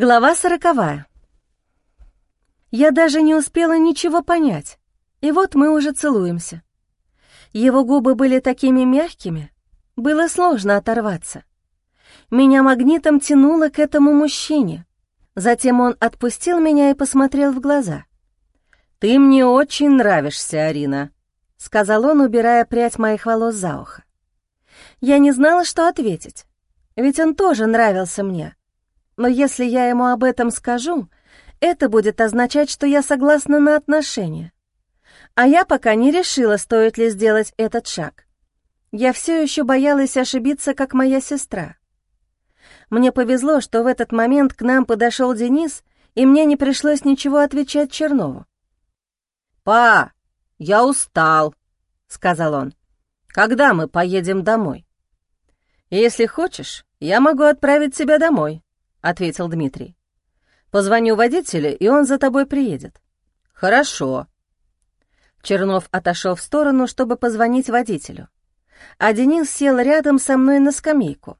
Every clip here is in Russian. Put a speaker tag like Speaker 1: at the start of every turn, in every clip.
Speaker 1: Глава сороковая. Я даже не успела ничего понять, и вот мы уже целуемся. Его губы были такими мягкими, было сложно оторваться. Меня магнитом тянуло к этому мужчине. Затем он отпустил меня и посмотрел в глаза. «Ты мне очень нравишься, Арина», — сказал он, убирая прядь моих волос за ухо. Я не знала, что ответить, ведь он тоже нравился мне. Но если я ему об этом скажу, это будет означать, что я согласна на отношения. А я пока не решила, стоит ли сделать этот шаг. Я все еще боялась ошибиться, как моя сестра. Мне повезло, что в этот момент к нам подошел Денис, и мне не пришлось ничего отвечать Чернову.
Speaker 2: «Па, я устал», — сказал он. «Когда мы поедем домой?»
Speaker 1: «Если хочешь, я могу отправить тебя домой», — ответил Дмитрий. «Позвоню водителю, и он за тобой приедет».
Speaker 2: «Хорошо».
Speaker 1: Чернов отошел в сторону, чтобы позвонить водителю. А Денис сел рядом со мной на скамейку.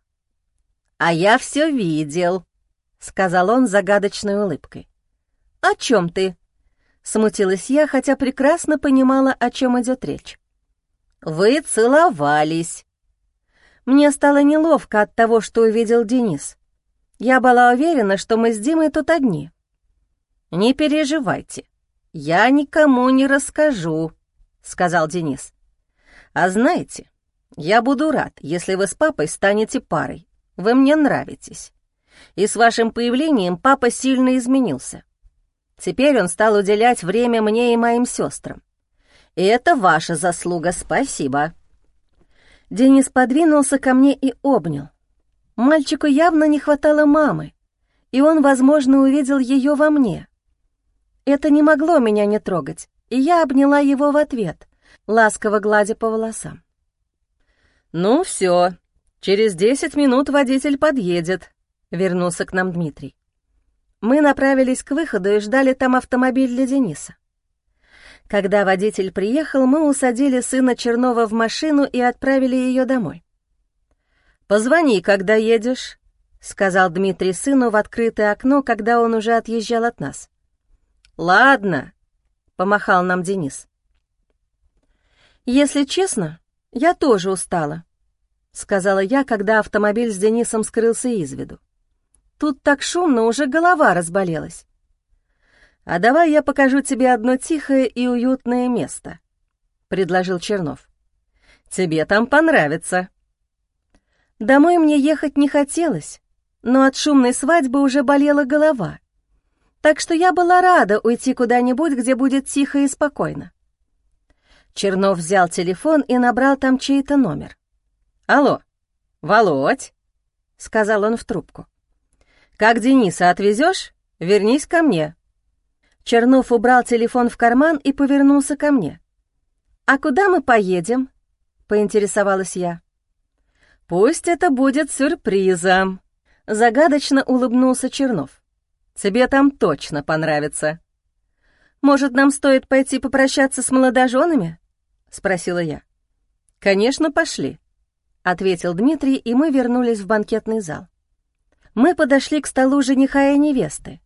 Speaker 2: «А я все видел», — сказал он загадочной улыбкой.
Speaker 1: «О чем ты?» — смутилась я, хотя прекрасно понимала, о чем идет речь.
Speaker 2: «Вы целовались».
Speaker 1: Мне стало неловко от того, что увидел Денис. Я была уверена, что мы с Димой тут одни.
Speaker 2: «Не переживайте, я никому не расскажу», — сказал Денис. «А знаете, я буду рад, если вы с папой станете парой. Вы мне нравитесь. И с вашим появлением папа сильно изменился. Теперь он стал уделять время мне и моим сестрам. И это ваша заслуга, спасибо».
Speaker 1: Денис подвинулся ко мне и обнял. Мальчику явно не хватало мамы, и он, возможно, увидел ее во мне. Это не могло меня не трогать, и я обняла его в ответ, ласково гладя по волосам.
Speaker 2: «Ну все, через десять минут водитель подъедет», — вернулся к нам Дмитрий.
Speaker 1: Мы направились к выходу и ждали там автомобиль для Дениса. Когда водитель приехал, мы усадили сына Чернова в машину и отправили ее домой.
Speaker 2: «Позвони, когда едешь», — сказал Дмитрий сыну в открытое окно, когда он уже отъезжал от нас.
Speaker 1: «Ладно», — помахал нам Денис. «Если честно, я тоже устала», — сказала я, когда автомобиль с Денисом скрылся из виду. «Тут так шумно, уже голова разболелась». «А давай я покажу тебе одно тихое и уютное место», — предложил Чернов. «Тебе там понравится». Домой мне ехать не хотелось, но от шумной свадьбы уже болела голова. Так что я была рада уйти куда-нибудь, где будет тихо и спокойно. Чернов взял телефон и набрал там чей-то номер.
Speaker 2: «Алло, Володь?» — сказал он в трубку. «Как Дениса отвезешь, вернись ко мне».
Speaker 1: Чернов убрал телефон в карман и повернулся ко мне. «А куда мы поедем?» — поинтересовалась я.
Speaker 2: «Пусть это будет сюрпризом», — загадочно улыбнулся Чернов. «Тебе там точно понравится».
Speaker 1: «Может, нам стоит пойти попрощаться с молодоженами?» — спросила я.
Speaker 2: «Конечно, пошли», — ответил Дмитрий, и мы вернулись в банкетный зал.
Speaker 1: Мы подошли к столу жениха и невесты.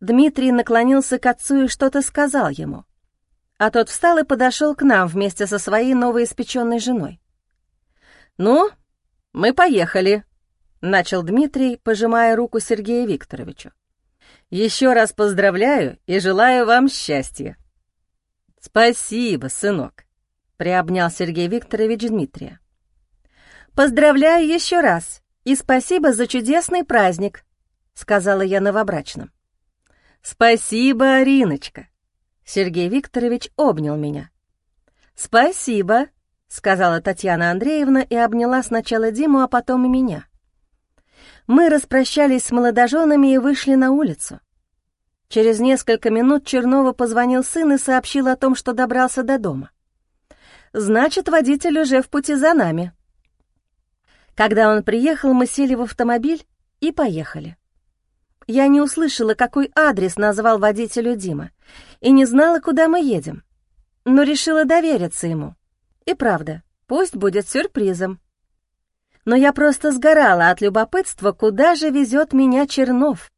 Speaker 1: Дмитрий наклонился к отцу и что-то сказал ему. А тот встал и подошел к нам вместе со своей новоиспеченной женой.
Speaker 2: «Ну, «Мы поехали», — начал Дмитрий, пожимая руку Сергею Викторовичу. «Еще раз поздравляю и желаю вам счастья». «Спасибо, сынок», — приобнял Сергей Викторович Дмитрия.
Speaker 1: «Поздравляю еще раз и спасибо за чудесный праздник», — сказала я новобрачным.
Speaker 2: «Спасибо, Ариночка», — Сергей Викторович обнял меня.
Speaker 1: «Спасибо», — сказала Татьяна Андреевна и обняла сначала Диму, а потом и меня. Мы распрощались с молодоженами и вышли на улицу. Через несколько минут Чернова позвонил сын и сообщил о том, что добрался до дома. «Значит, водитель уже в пути за нами». Когда он приехал, мы сели в автомобиль и поехали. Я не услышала, какой адрес назвал водителю Дима, и не знала, куда мы едем, но решила довериться ему. И правда, пусть будет сюрпризом. Но я просто сгорала от любопытства, куда же везет меня Чернов.